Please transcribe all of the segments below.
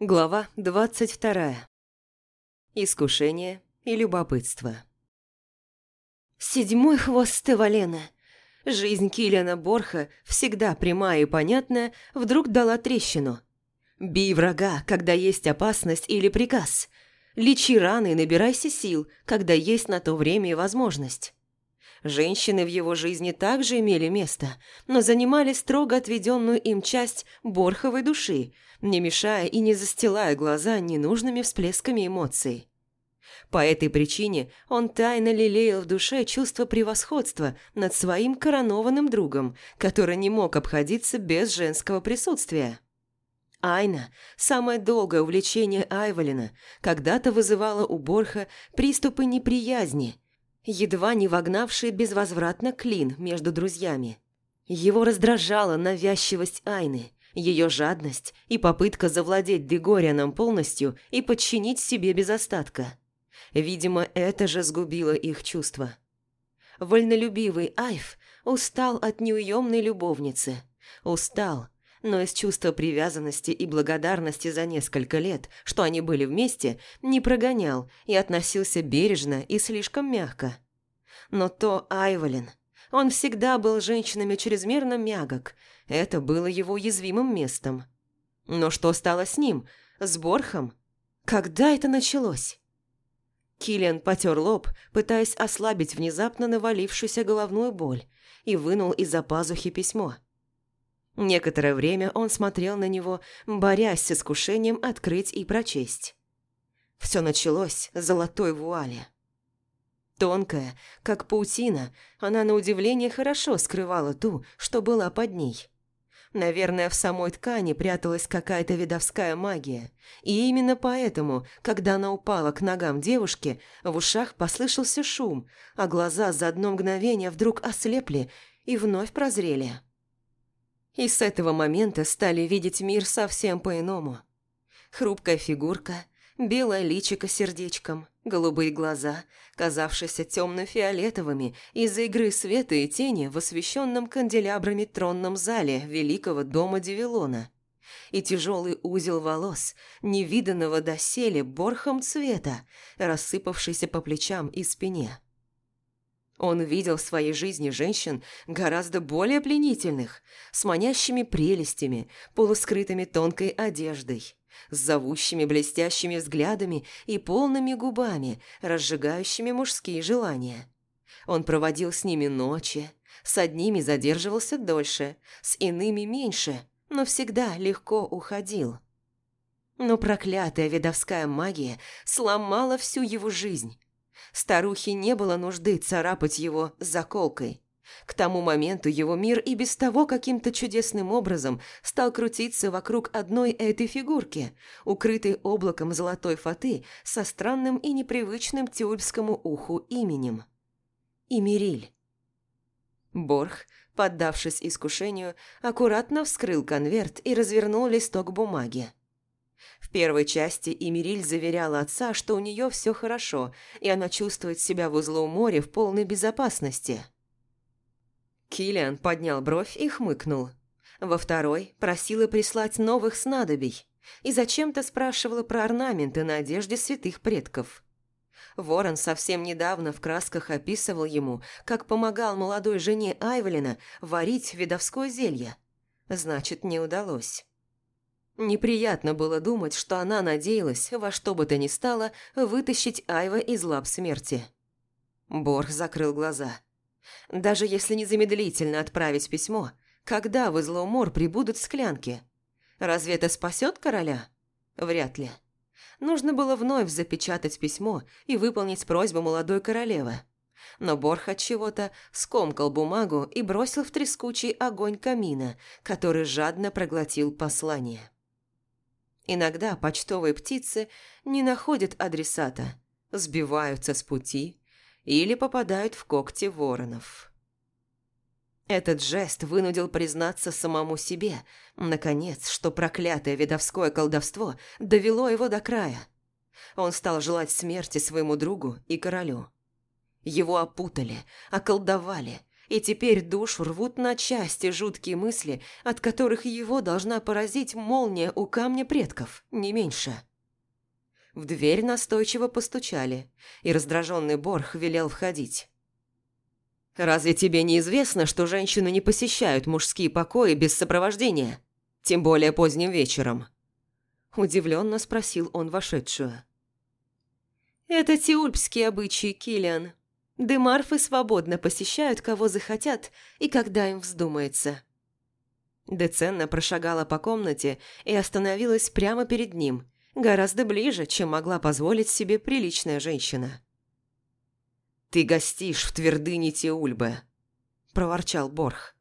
Глава двадцать вторая. Искушение и любопытство. Седьмой хвост Стевалена. Жизнь Киллиана Борха, всегда прямая и понятная, вдруг дала трещину. Бей врага, когда есть опасность или приказ. Лечи раны и набирайся сил, когда есть на то время и возможность. Женщины в его жизни также имели место, но занимали строго отведенную им часть борховой души, не мешая и не застилая глаза ненужными всплесками эмоций. По этой причине он тайно лелеял в душе чувство превосходства над своим коронованным другом, который не мог обходиться без женского присутствия. Айна, самое долгое увлечение Айволина, когда-то вызывала у Борха приступы неприязни – едва не вогнавший безвозвратно клин между друзьями. Его раздражала навязчивость Айны, ее жадность и попытка завладеть Дегорианом полностью и подчинить себе без остатка. Видимо, это же сгубило их чувства. Вольнолюбивый Айв устал от неуемной любовницы. Устал, но из чувства привязанности и благодарности за несколько лет, что они были вместе, не прогонял и относился бережно и слишком мягко. Но то Айволин. Он всегда был женщинами чрезмерно мягок. Это было его уязвимым местом. Но что стало с ним? С Борхом? Когда это началось? Киллиан потер лоб, пытаясь ослабить внезапно навалившуюся головную боль, и вынул из-за пазухи письмо – Некоторое время он смотрел на него, борясь с искушением открыть и прочесть. Все началось с золотой вуали. Тонкая, как паутина, она на удивление хорошо скрывала ту, что была под ней. Наверное, в самой ткани пряталась какая-то видовская магия. И именно поэтому, когда она упала к ногам девушки, в ушах послышался шум, а глаза за одно мгновение вдруг ослепли и вновь прозрели. И с этого момента стали видеть мир совсем по-иному. Хрупкая фигурка, белое личико сердечком, голубые глаза, казавшиеся темно-фиолетовыми из-за игры света и тени в освещенном канделябрами тронном зале великого дома Девилона. И тяжелый узел волос, невиданного доселе борхом цвета, рассыпавшийся по плечам и спине. Он видел в своей жизни женщин гораздо более пленительных, с манящими прелестями, полускрытыми тонкой одеждой, с зовущими блестящими взглядами и полными губами, разжигающими мужские желания. Он проводил с ними ночи, с одними задерживался дольше, с иными меньше, но всегда легко уходил. Но проклятая видовская магия сломала всю его жизнь, Старухе не было нужды царапать его заколкой. К тому моменту его мир и без того каким-то чудесным образом стал крутиться вокруг одной этой фигурки, укрытой облаком золотой фаты со странным и непривычным тюльпскому уху именем. Имериль. Борх, поддавшись искушению, аккуратно вскрыл конверт и развернул листок бумаги. В первой части Эмириль заверяла отца, что у нее все хорошо, и она чувствует себя в узлу моря в полной безопасности. Киллиан поднял бровь и хмыкнул. Во второй просила прислать новых снадобий и зачем-то спрашивала про орнаменты на одежде святых предков. Ворон совсем недавно в красках описывал ему, как помогал молодой жене Айвелина варить видовское зелье. Значит, не удалось. Неприятно было думать, что она надеялась во что бы то ни стало вытащить Айва из лап смерти. Борх закрыл глаза. Даже если незамедлительно отправить письмо, когда в Излоумор прибудут склянки? Разве это спасет короля? Вряд ли. Нужно было вновь запечатать письмо и выполнить просьбу молодой королевы. Но Борх от чего-то скомкал бумагу и бросил в трескучий огонь камина, который жадно проглотил послание. Иногда почтовые птицы не находят адресата, сбиваются с пути или попадают в когти воронов. Этот жест вынудил признаться самому себе, наконец, что проклятое видовское колдовство довело его до края. Он стал желать смерти своему другу и королю. Его опутали, околдовали, И теперь душу рвут на части жуткие мысли, от которых его должна поразить молния у камня предков, не меньше. В дверь настойчиво постучали, и раздраженный Борх велел входить. «Разве тебе не известно, что женщины не посещают мужские покои без сопровождения, тем более поздним вечером?» Удивленно спросил он вошедшую. «Это тиульпские обычаи, Киллиан. Демарфы свободно посещают, кого захотят и когда им вздумается». Деценна прошагала по комнате и остановилась прямо перед ним, гораздо ближе, чем могла позволить себе приличная женщина. «Ты гостишь в твердыне Тиульбе», – проворчал Борх.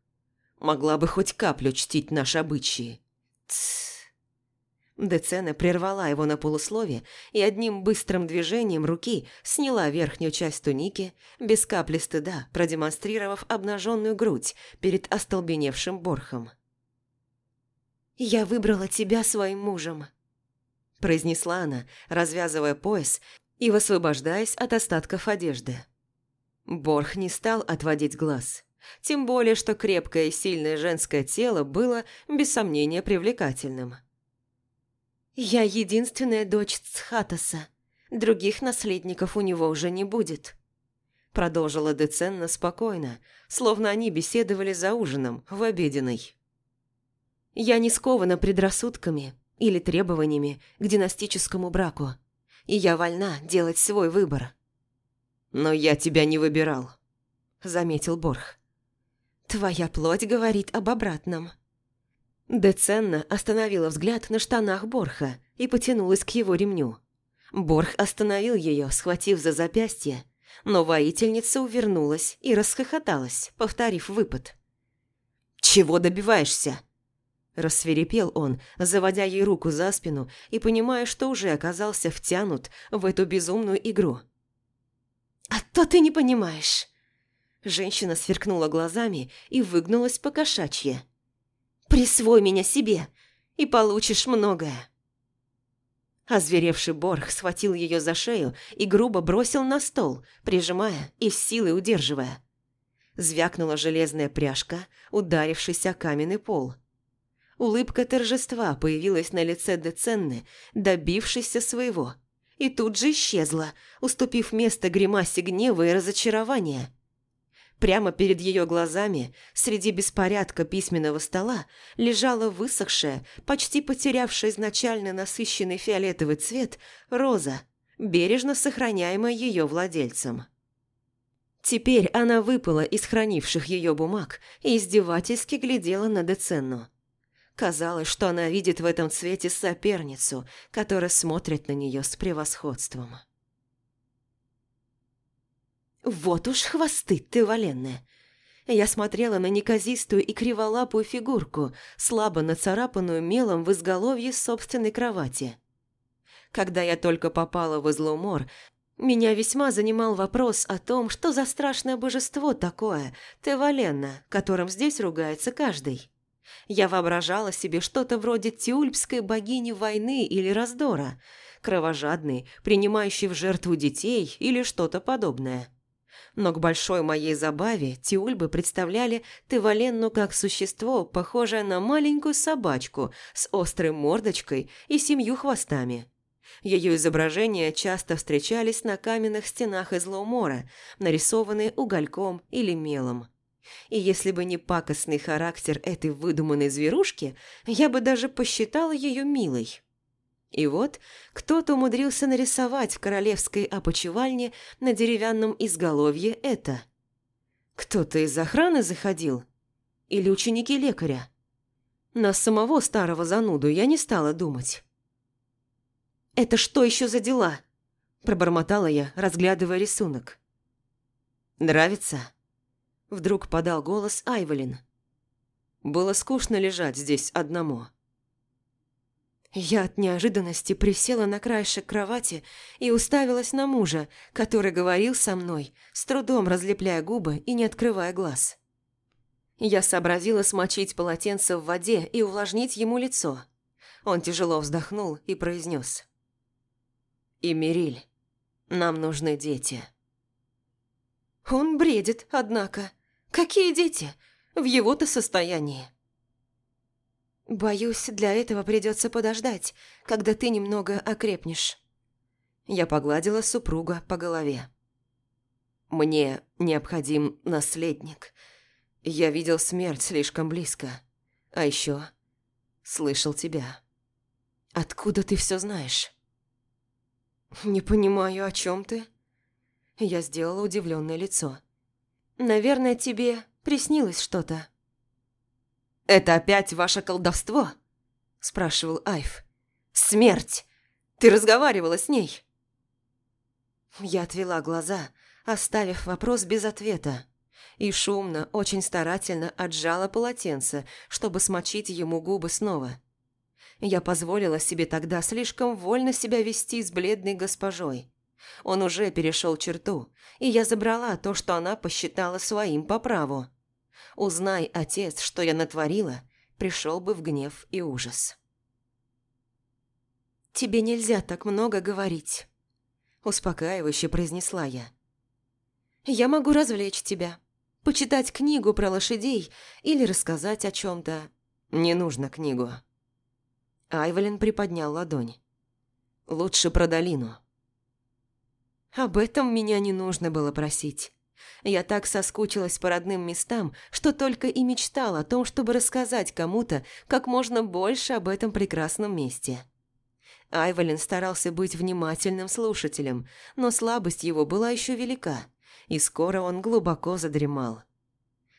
«Могла бы хоть каплю чтить наши обычаи». «Тссс». Децена прервала его на полуслове и одним быстрым движением руки сняла верхнюю часть туники, без капли стыда продемонстрировав обнаженную грудь перед остолбеневшим Борхом. «Я выбрала тебя своим мужем», – произнесла она, развязывая пояс и высвобождаясь от остатков одежды. Борх не стал отводить глаз. Тем более, что крепкое и сильное женское тело было, без сомнения, привлекательным. «Я единственная дочь Цхатаса. Других наследников у него уже не будет», – продолжила Деценна спокойно, словно они беседовали за ужином в обеденной. «Я не скована предрассудками или требованиями к династическому браку, и я вольна делать свой выбор». «Но я тебя не выбирал», – заметил Борх. «Твоя плоть говорит об обратном», Деценна остановила взгляд на штанах Борха и потянулась к его ремню. Борх остановил ее, схватив за запястье, но воительница увернулась и расхохоталась, повторив выпад. «Чего добиваешься?» Рассверепел он, заводя ей руку за спину и понимая, что уже оказался втянут в эту безумную игру. «А то ты не понимаешь!» Женщина сверкнула глазами и выгнулась по кошачье. Присвой меня себе, и получишь многое. Озверевший Борг схватил ее за шею и грубо бросил на стол, прижимая и с силой удерживая. Звякнула железная пряжка, ударившись о каменный пол. Улыбка торжества появилась на лице Деценны, добившейся своего, и тут же исчезла, уступив место гримасе гнева и разочарования – Прямо перед ее глазами, среди беспорядка письменного стола, лежала высохшая, почти потерявшая изначально насыщенный фиолетовый цвет, роза, бережно сохраняемая ее владельцем. Теперь она выпала из хранивших ее бумаг и издевательски глядела на Деценну. Казалось, что она видит в этом цвете соперницу, которая смотрит на нее с превосходством. Вот уж хвосты ты валенные. Я смотрела на неказистую и криволапую фигурку, слабо нацарапанную мелом в изголовье собственной кровати. Когда я только попала в излоумор, меня весьма занимал вопрос о том, что за страшное божество такое, Тевалена, которым здесь ругается каждый. Я воображала себе что-то вроде тюльпской богини войны или раздора, кровожадной, принимающей в жертву детей или что-то подобное но к большой моей забаве тиульбы представляли Теваленну как существо, похожее на маленькую собачку с острой мордочкой и семью хвостами. Ее изображения часто встречались на каменных стенах из лаумора, нарисованные угольком или мелом. И если бы не пакостный характер этой выдуманной зверушки, я бы даже посчитала ее милой. И вот кто-то умудрился нарисовать в королевской опочивальне на деревянном изголовье это. Кто-то из охраны заходил? Или ученики лекаря? На самого старого зануду я не стала думать. «Это что еще за дела?» – пробормотала я, разглядывая рисунок. «Нравится?» – вдруг подал голос Айвелин. Было скучно лежать здесь одному. Я от неожиданности присела на краешек кровати и уставилась на мужа, который говорил со мной, с трудом разлепляя губы и не открывая глаз. Я сообразила смочить полотенце в воде и увлажнить ему лицо. Он тяжело вздохнул и произнес. «Эмириль, нам нужны дети». Он бредит, однако. Какие дети? В его-то состоянии. Боюсь, для этого придется подождать, когда ты немного окрепнешь. Я погладила супруга по голове. Мне необходим наследник. Я видел смерть слишком близко. А еще слышал тебя. Откуда ты все знаешь? Не понимаю, о чем ты. Я сделала удивленное лицо. Наверное, тебе приснилось что-то. «Это опять ваше колдовство?» – спрашивал Айв. «Смерть! Ты разговаривала с ней?» Я отвела глаза, оставив вопрос без ответа, и шумно, очень старательно отжала полотенце, чтобы смочить ему губы снова. Я позволила себе тогда слишком вольно себя вести с бледной госпожой. Он уже перешел черту, и я забрала то, что она посчитала своим по праву. Узнай, отец, что я натворила, пришел бы в гнев и ужас. «Тебе нельзя так много говорить», – успокаивающе произнесла я. «Я могу развлечь тебя, почитать книгу про лошадей или рассказать о чем-то. Не нужно книгу». Айвелин приподнял ладонь. «Лучше про долину». Об этом меня не нужно было просить. Я так соскучилась по родным местам, что только и мечтала о том, чтобы рассказать кому-то как можно больше об этом прекрасном месте. Айвалин старался быть внимательным слушателем, но слабость его была еще велика, и скоро он глубоко задремал.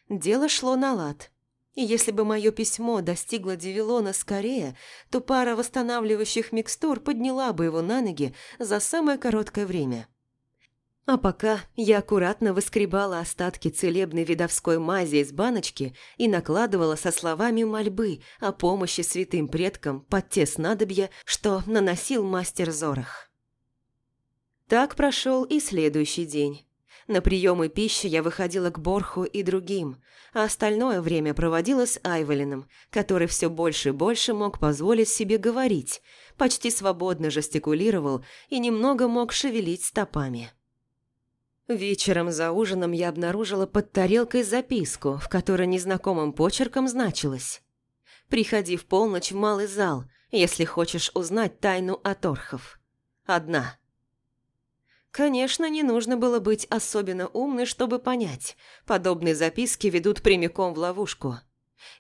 Дело шло на лад. И если бы мое письмо достигло Девилона скорее, то пара восстанавливающих микстур подняла бы его на ноги за самое короткое время – а пока я аккуратно выскребала остатки целебной видовской мази из баночки и накладывала со словами мольбы о помощи святым предкам под те снадобья, что наносил мастер Зорах. Так прошел и следующий день. На приемы пищи я выходила к Борху и другим, а остальное время проводила с Айвелином, который все больше и больше мог позволить себе говорить, почти свободно жестикулировал и немного мог шевелить стопами. Вечером за ужином я обнаружила под тарелкой записку, в которой незнакомым почерком значилось «Приходи в полночь в малый зал, если хочешь узнать тайну от орхов. Одна». Конечно, не нужно было быть особенно умной, чтобы понять. Подобные записки ведут прямиком в ловушку.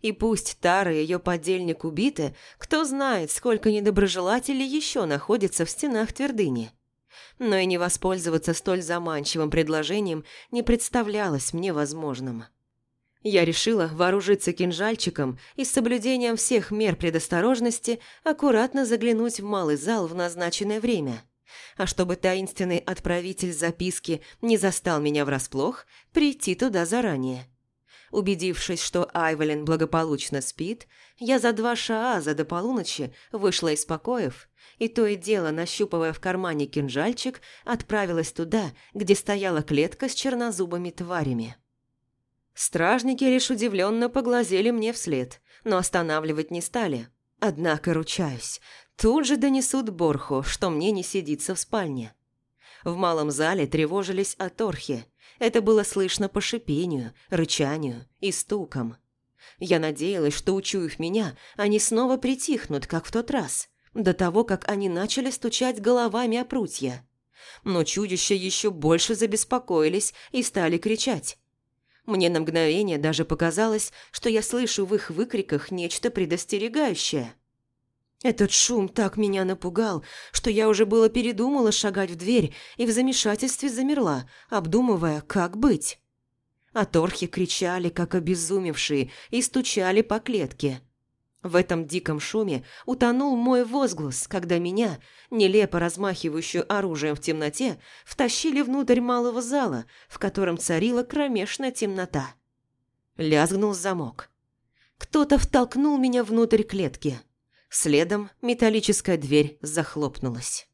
И пусть Тара и ее подельник убиты, кто знает, сколько недоброжелателей еще находится в стенах твердыни но и не воспользоваться столь заманчивым предложением не представлялось мне возможным. Я решила вооружиться кинжальчиком и с соблюдением всех мер предосторожности аккуратно заглянуть в малый зал в назначенное время. А чтобы таинственный отправитель записки не застал меня врасплох, прийти туда заранее. Убедившись, что Айвелин благополучно спит, я за два шааза до полуночи вышла из покоев и то и дело, нащупывая в кармане кинжальчик, отправилась туда, где стояла клетка с чернозубыми тварями. Стражники лишь удивленно поглазели мне вслед, но останавливать не стали. Однако, ручаюсь, тут же донесут Борху, что мне не сидится в спальне. В малом зале тревожились о Торхе. Это было слышно по шипению, рычанию и стукам. Я надеялась, что, учуяв меня, они снова притихнут, как в тот раз – до того, как они начали стучать головами о прутья. Но чудища еще больше забеспокоились и стали кричать. Мне на мгновение даже показалось, что я слышу в их выкриках нечто предостерегающее. Этот шум так меня напугал, что я уже было передумала шагать в дверь и в замешательстве замерла, обдумывая, как быть. А торхи кричали, как обезумевшие, и стучали по клетке – в этом диком шуме утонул мой возглас, когда меня, нелепо размахивающую оружием в темноте, втащили внутрь малого зала, в котором царила кромешная темнота. Лязгнул замок. Кто-то втолкнул меня внутрь клетки. Следом металлическая дверь захлопнулась.